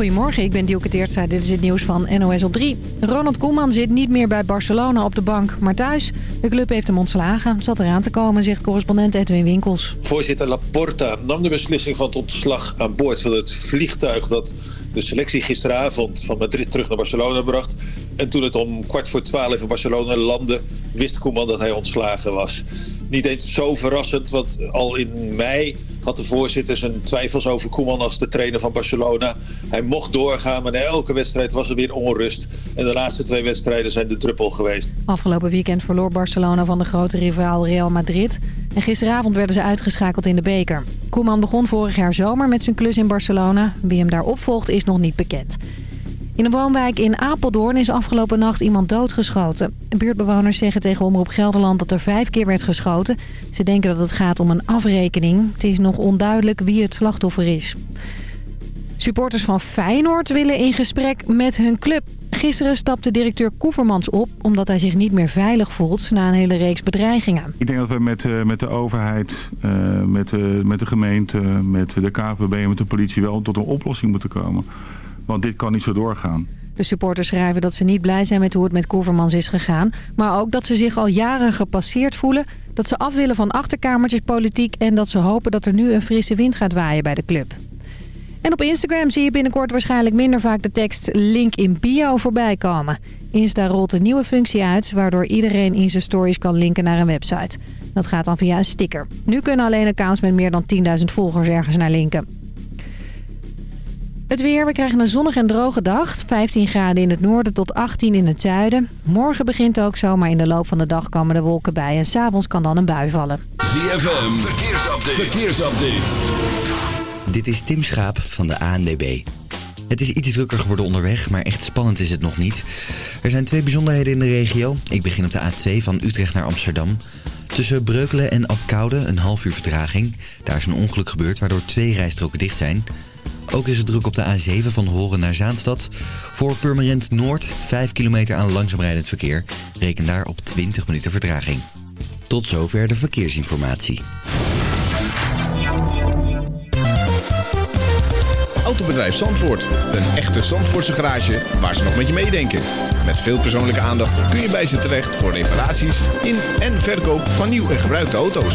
Goedemorgen, ik ben Dielke Teertstra. Dit is het nieuws van NOS op 3. Ronald Koeman zit niet meer bij Barcelona op de bank, maar thuis. De club heeft hem ontslagen. Zat eraan te komen, zegt correspondent Edwin Winkels. Voorzitter Laporta nam de beslissing van het ontslag aan boord van het vliegtuig... dat de selectie gisteravond van Madrid terug naar Barcelona bracht. En toen het om kwart voor twaalf in Barcelona landde... wist Koeman dat hij ontslagen was. Niet eens zo verrassend, want al in mei had de voorzitter zijn twijfels over Koeman als de trainer van Barcelona. Hij mocht doorgaan, maar na elke wedstrijd was er weer onrust. En de laatste twee wedstrijden zijn de druppel geweest. Afgelopen weekend verloor Barcelona van de grote rivaal Real Madrid. En gisteravond werden ze uitgeschakeld in de beker. Koeman begon vorig jaar zomer met zijn klus in Barcelona. Wie hem daar opvolgt is nog niet bekend. In een woonwijk in Apeldoorn is afgelopen nacht iemand doodgeschoten. Buurtbewoners zeggen tegen Omroep Gelderland dat er vijf keer werd geschoten. Ze denken dat het gaat om een afrekening. Het is nog onduidelijk wie het slachtoffer is. Supporters van Feyenoord willen in gesprek met hun club. Gisteren stapte directeur Koevermans op omdat hij zich niet meer veilig voelt na een hele reeks bedreigingen. Ik denk dat we met, uh, met de overheid, uh, met, uh, met de gemeente, met de KVB en met de politie wel tot een oplossing moeten komen. Want dit kan niet zo doorgaan. De supporters schrijven dat ze niet blij zijn met hoe het met Koevermans is gegaan. Maar ook dat ze zich al jaren gepasseerd voelen. Dat ze af willen van achterkamertjespolitiek. En dat ze hopen dat er nu een frisse wind gaat waaien bij de club. En op Instagram zie je binnenkort waarschijnlijk minder vaak de tekst link in bio voorbij komen. Insta rolt een nieuwe functie uit waardoor iedereen in zijn stories kan linken naar een website. Dat gaat dan via een sticker. Nu kunnen alleen accounts met meer dan 10.000 volgers ergens naar linken. Het weer, we krijgen een zonnige en droge dag. 15 graden in het noorden tot 18 in het zuiden. Morgen begint ook zo, maar in de loop van de dag komen de wolken bij. En s'avonds kan dan een bui vallen. ZFM, verkeersupdate. verkeersupdate. Dit is Tim Schaap van de ANDB. Het is iets drukker geworden onderweg, maar echt spannend is het nog niet. Er zijn twee bijzonderheden in de regio. Ik begin op de A2 van Utrecht naar Amsterdam. Tussen Breukelen en Apkoude een half uur vertraging. Daar is een ongeluk gebeurd waardoor twee rijstroken dicht zijn... Ook is het druk op de A7 van Horen naar Zaanstad. Voor Purmerend Noord 5 kilometer aan langzaam rijdend verkeer. Reken daar op 20 minuten vertraging. Tot zover de verkeersinformatie. Autobedrijf Zandvoort. Een echte Zandvoortse garage waar ze nog met je meedenken. Met veel persoonlijke aandacht kun je bij ze terecht voor reparaties in en verkoop van nieuw en gebruikte auto's.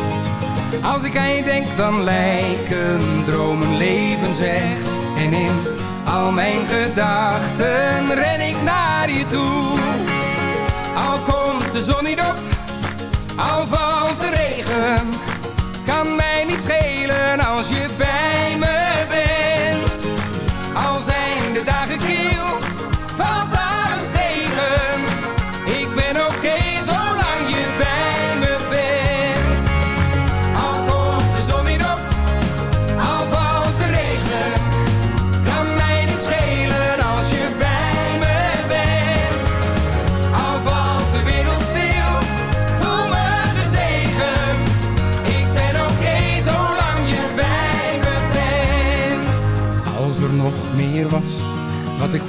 als ik aan je denk, dan lijken dromen leven zeg. En in al mijn gedachten ren ik naar je toe. Al komt de zon niet op, al valt de regen. Het kan mij niet schelen als je bij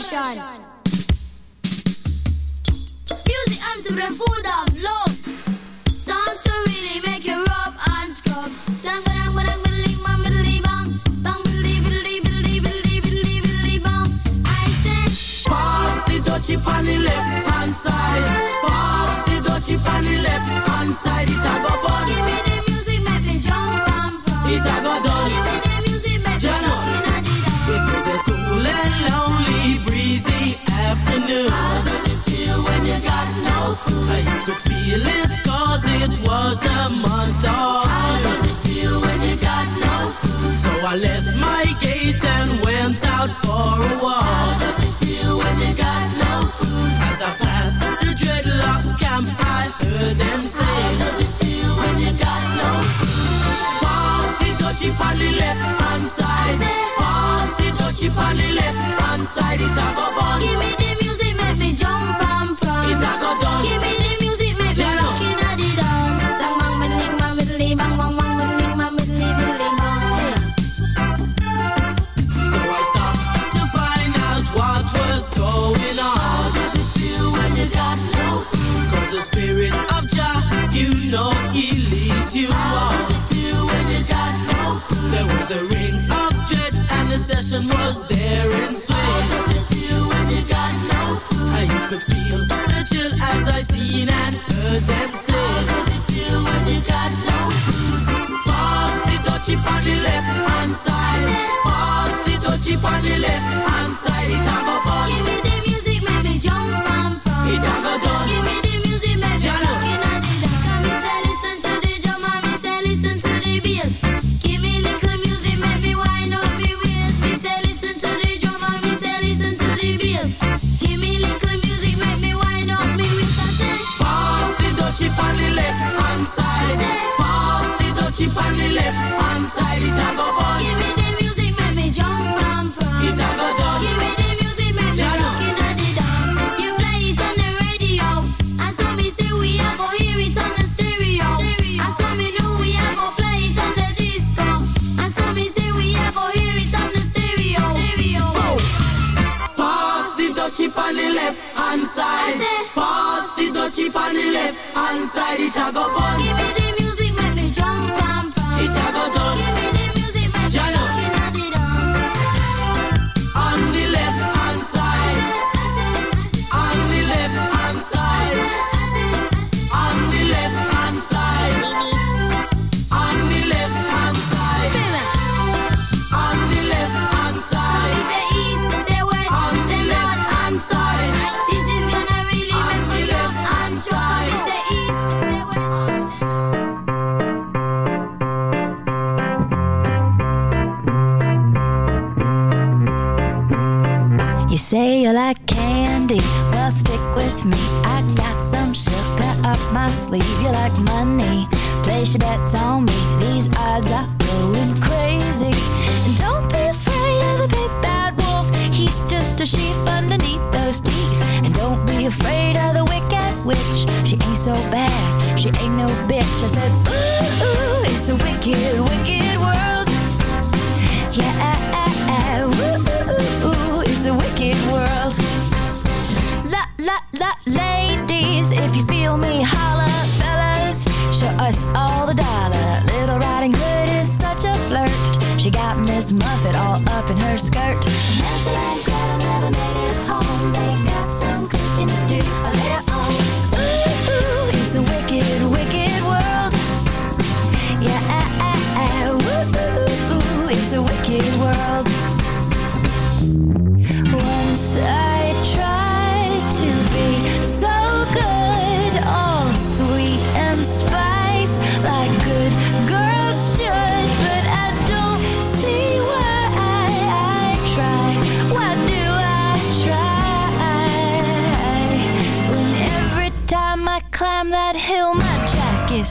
Russian. Music, I'm Sabra Fuda. I could feel it cause it was the month of How does it feel when you got no food? So I left my gate and went out for a How does it feel when you got no food? As I passed the dreadlocks camp, I heard them How does it feel when you got no food? Pass the touchy on the left hand side. Pass the touchy on the left hand side. It a go bun. Give me the was a ring of jets and the session was there in How does it feel when you got no food? You could feel the chill as I seen and heard them say. How does it feel when you got no food? Pass the touchy on the left hand side. Pass the touchy on the left the on the left hand side. It a go bun. give me the music, make me jump and prance. It a go done. Give me the music, make me rock inna the dance. You play it on the radio, and so me say we a go hear it on the stereo. And so me know we a go play it on the disco. And so me say we a go hear it on the stereo. Stereo. Pass the touchy on the left hand side. I Pass the touchy on the left hand side. It a go bun. He's just a sheep underneath those teeth. And don't be afraid of the wicked witch. She ain't so bad, she ain't no bitch. I said, ooh, ooh it's a wicked, Miss Muffet all up in her skirt. Hansel and Gretel never made it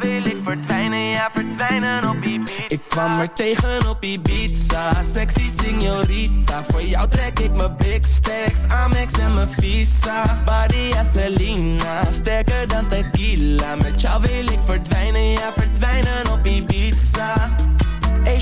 jou wil ik verdwijnen. Ja, verdwijnen op Ibiza. Ik kwam er tegen op Ibiza. Sexy signorita Voor jou trek ik mijn big stacks. Amex en mijn visa. Body Selena Sterker dan tequila. Met jou wil ik verdwijnen. Ja, verdwijnen op Ibiza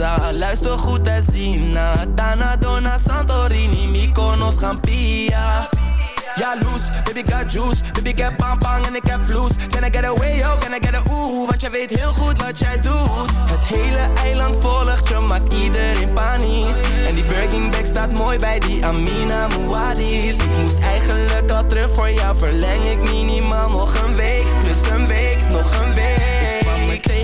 Luister goed en na Dana, Dona, Santorini Mykonos, Gampia. Ja, loose, baby got juice. Baby ik heb bang en ik heb vloes. Can I get away, yo, can I get a ooh? Want jij weet heel goed wat jij doet. Het hele eiland volgt je, maakt iedereen panisch. En die Birkin bag staat mooi bij die Amina Muadis Ik moest eigenlijk al terug voor jou Verleng ik minimaal nog een week. Plus een week, nog een week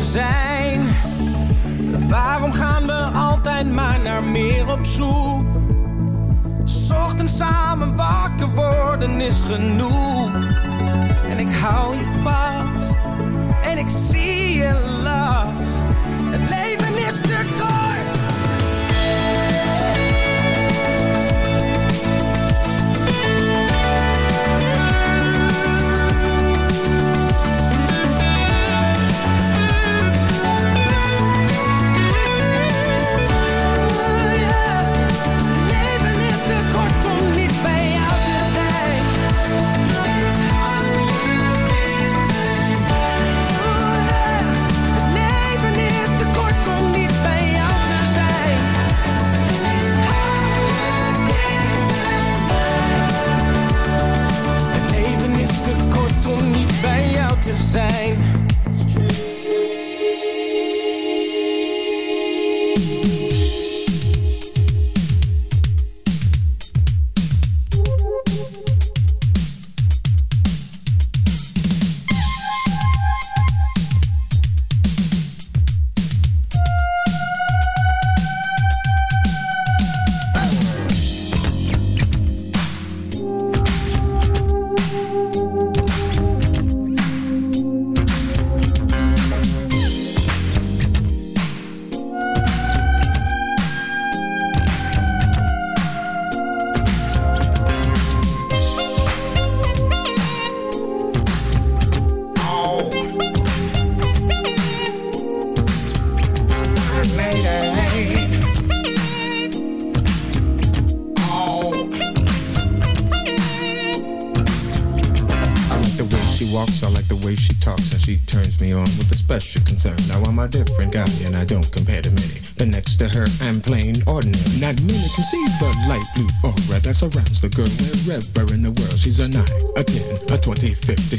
zijn. Waarom gaan we altijd maar naar meer op zoek? Ochtends samen wakker worden is genoeg. En ik hou je vast en ik zie je lach. Zijn.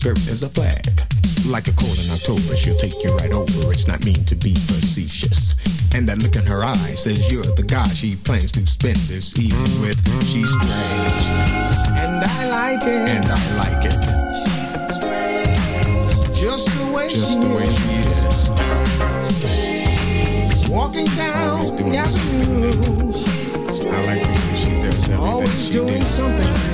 skirt is a flag. Like a cold in October, she'll take you right over. It's not mean to be facetious. And that look in her eye says you're the guy she plans to spend this evening with. She's strange. And I like it. And I like it. She's strange. Just the way Just she the way she is. Walking down the avenue. I like the way she does everything Always doing does. something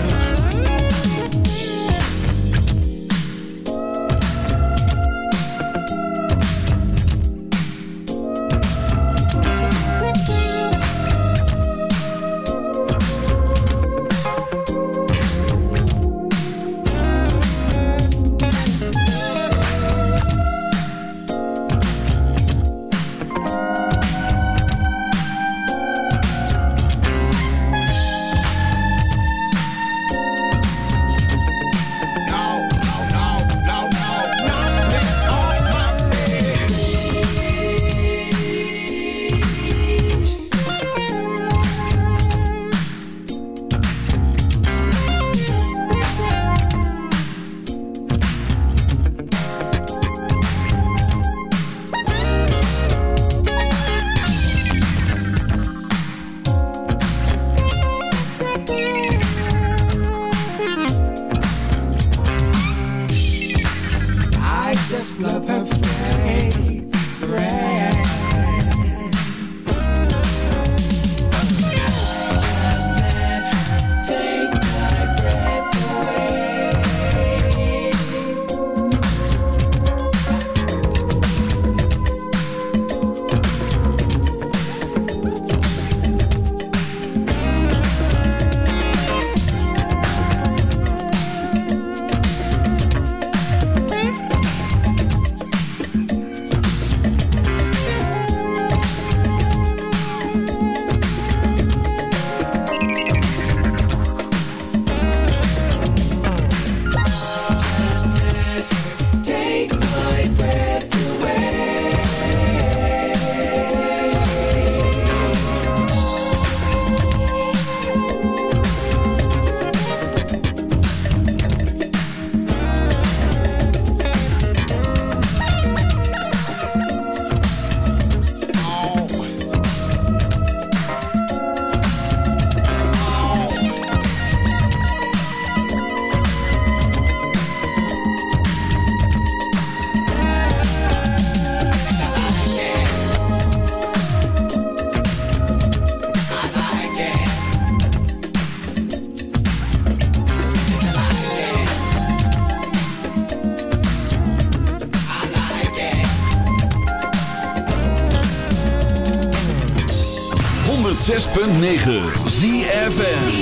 106.9 ZFN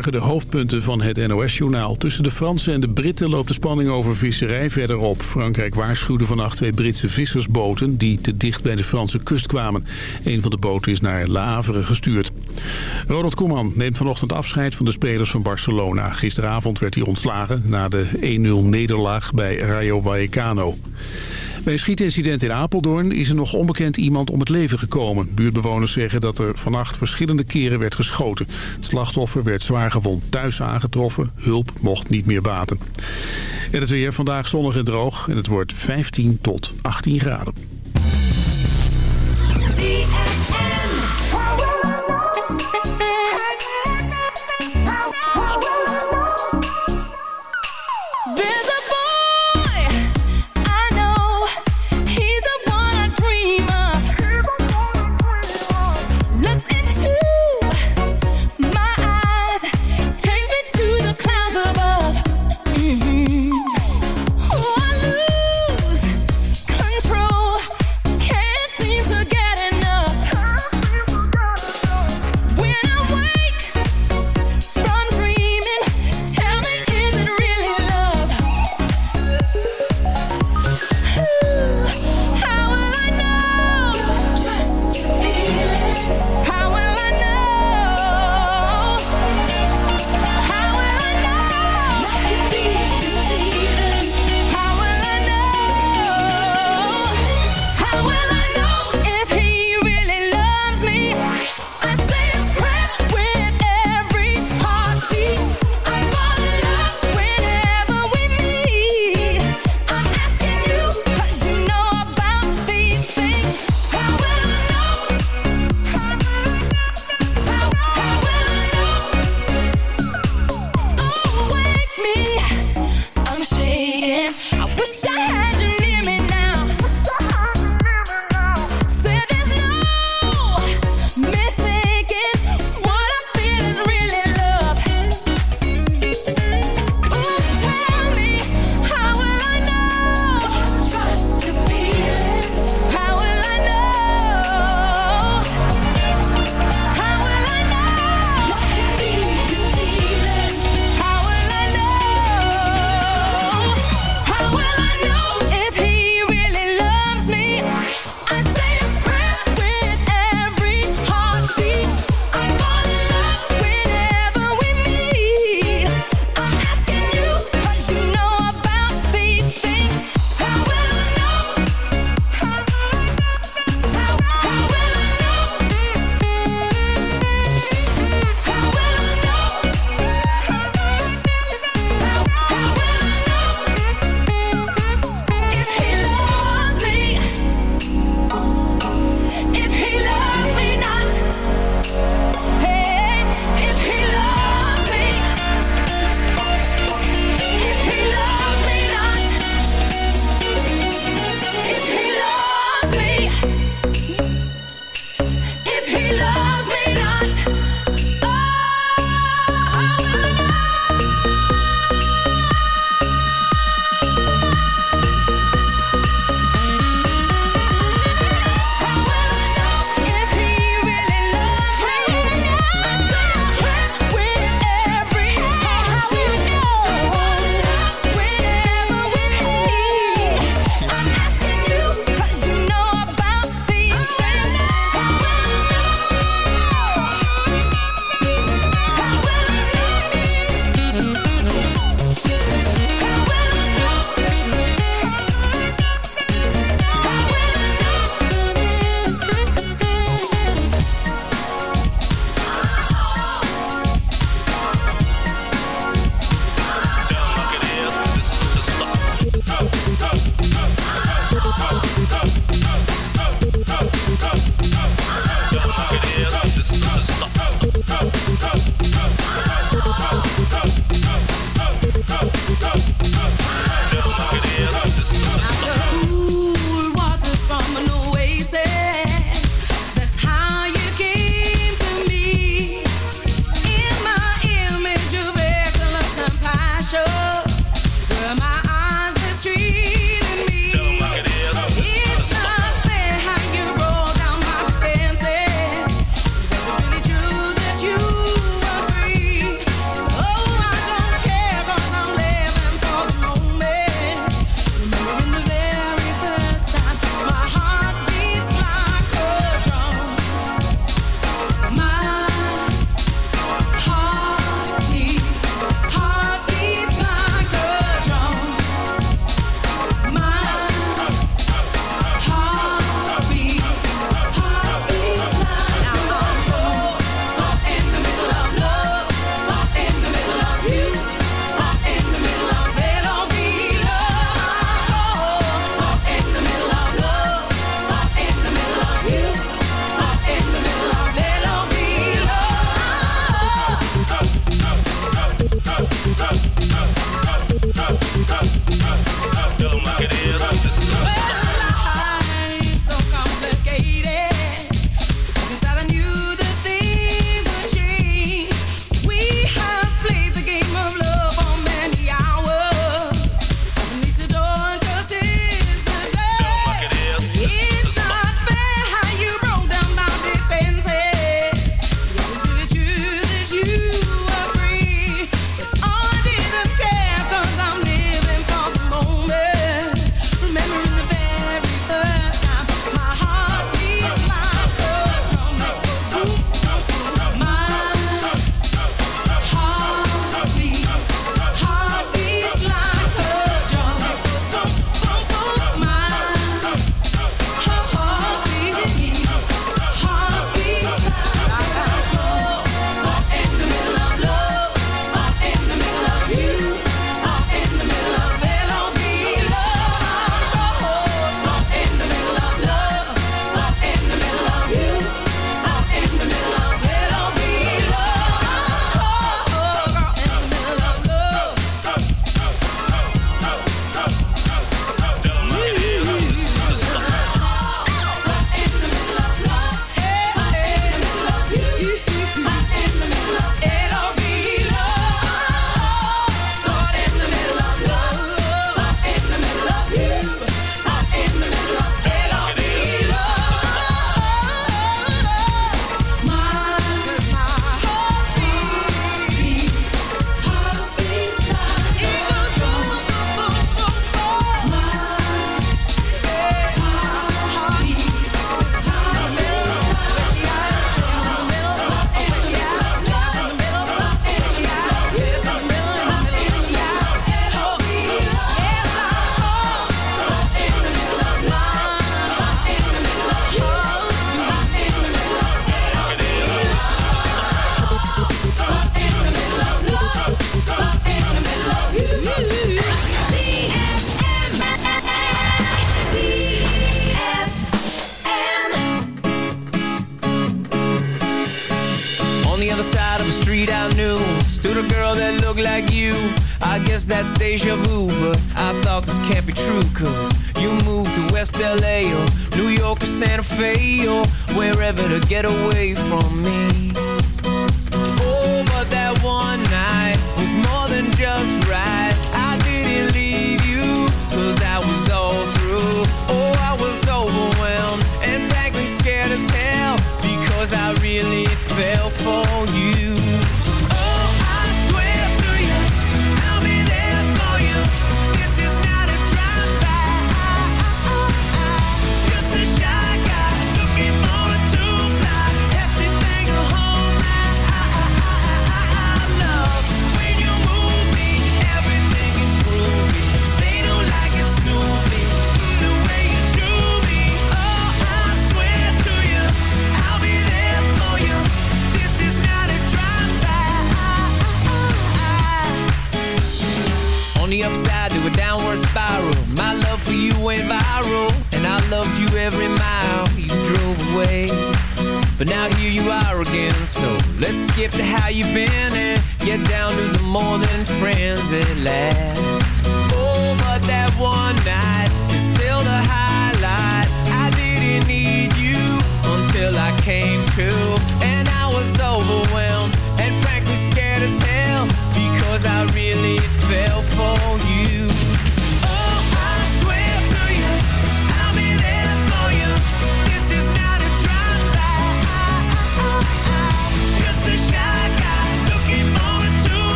De hoofdpunten van het NOS-journaal. Tussen de Fransen en de Britten loopt de spanning over visserij verder op. Frankrijk waarschuwde vannacht twee Britse vissersboten die te dicht bij de Franse kust kwamen. Een van de boten is naar Le Havre gestuurd. Ronald Koeman neemt vanochtend afscheid van de spelers van Barcelona. Gisteravond werd hij ontslagen na de 1-0 nederlaag bij Rayo Vallecano. Bij een schietincident in Apeldoorn is er nog onbekend iemand om het leven gekomen. Buurtbewoners zeggen dat er vannacht verschillende keren werd geschoten. Het slachtoffer werd zwaar gewond thuis aangetroffen. Hulp mocht niet meer baten. En het weer vandaag zonnig en droog en het wordt 15 tot 18 graden.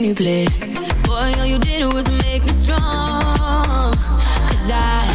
gave me bliss Boy, all you did was make me strong. Cause I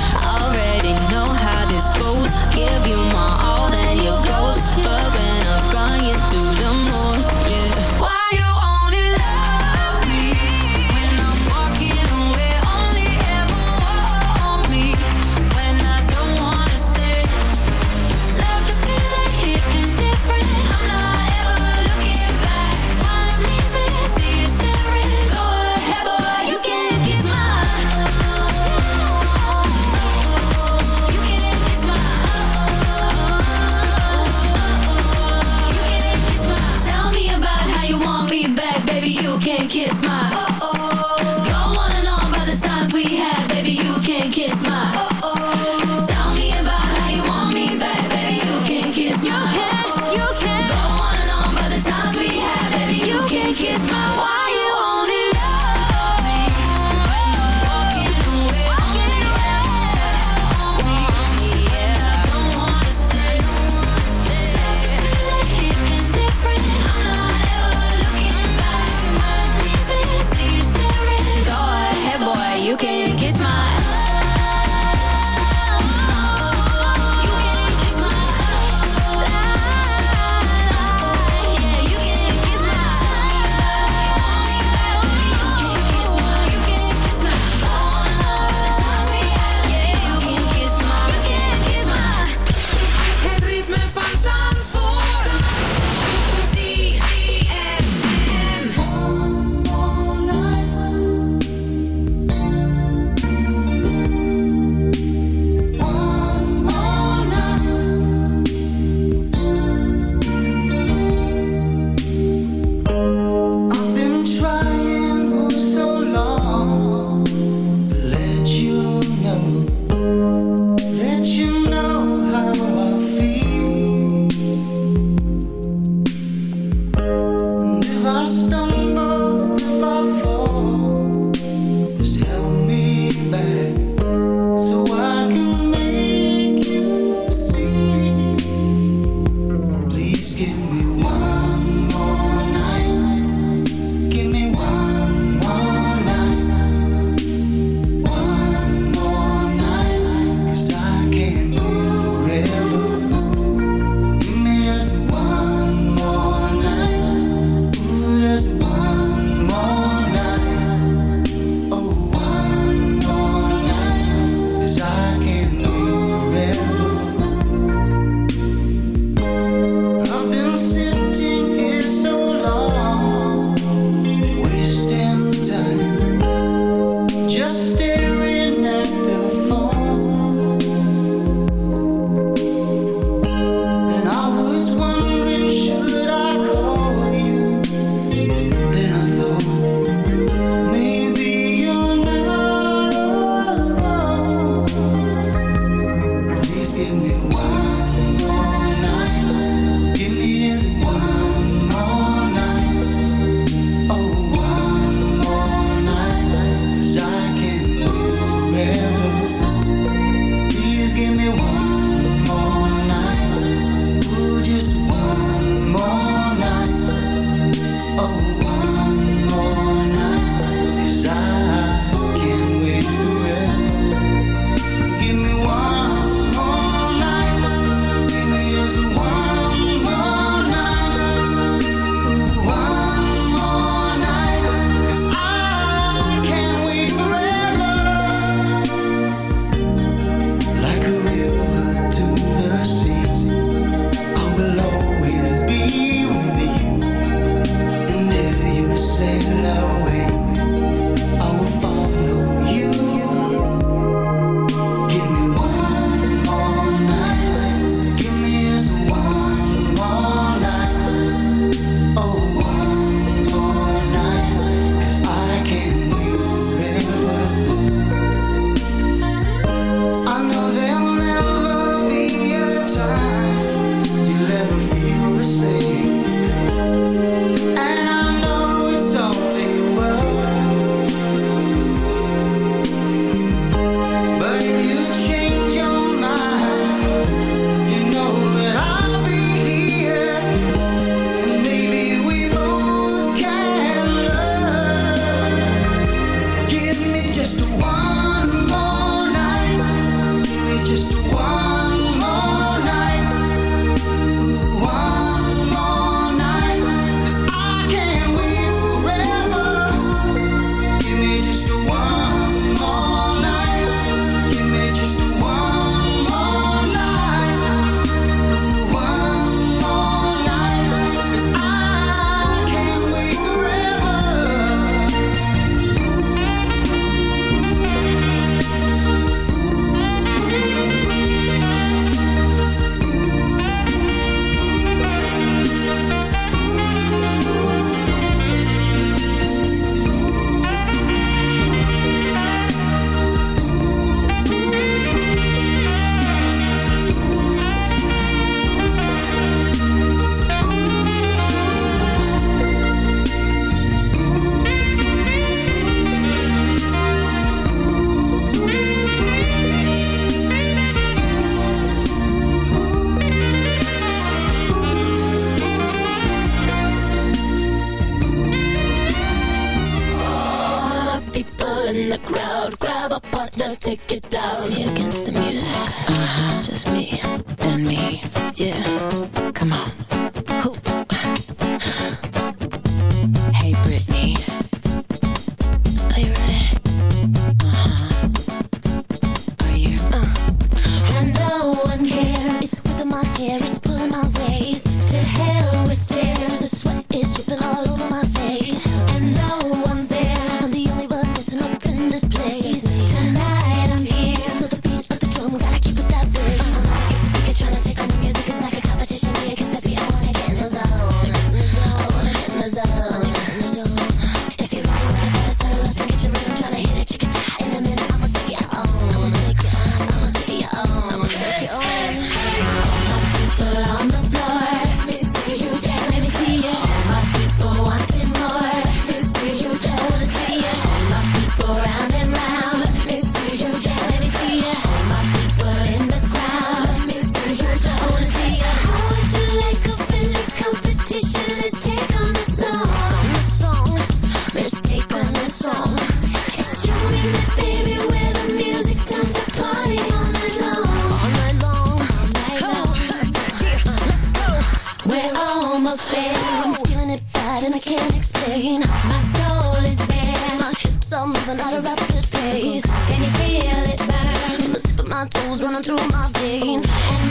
was running through my veins.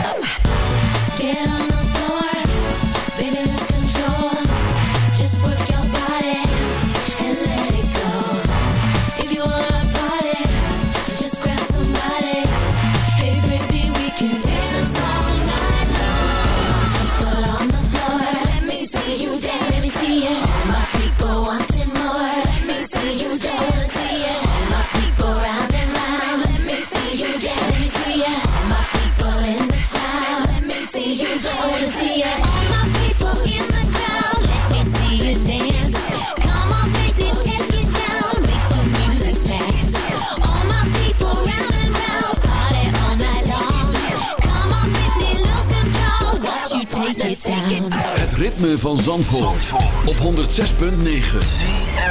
6.9.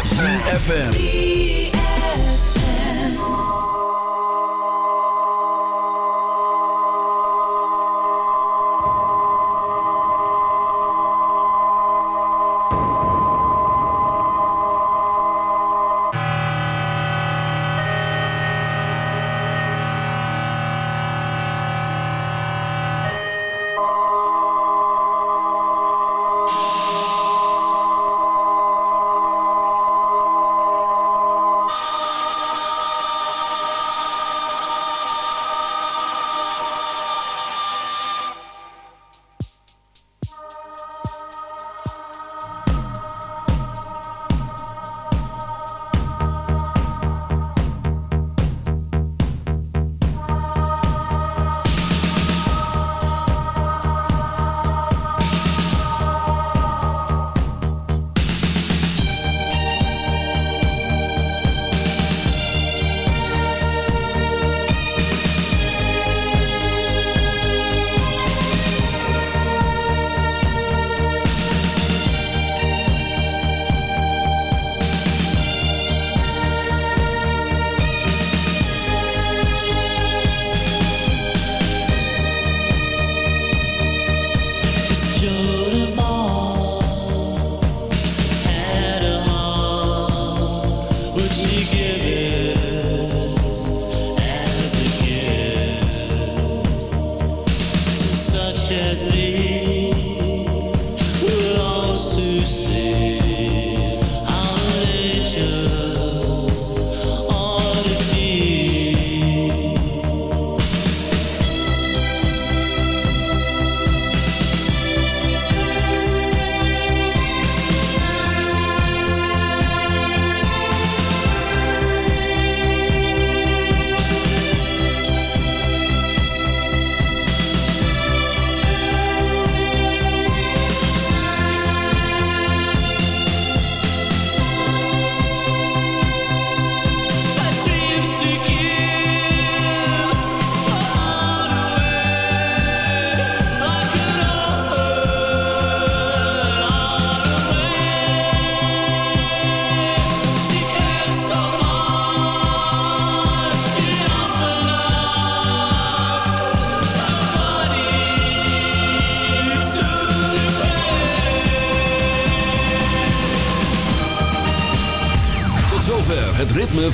106.9 FM.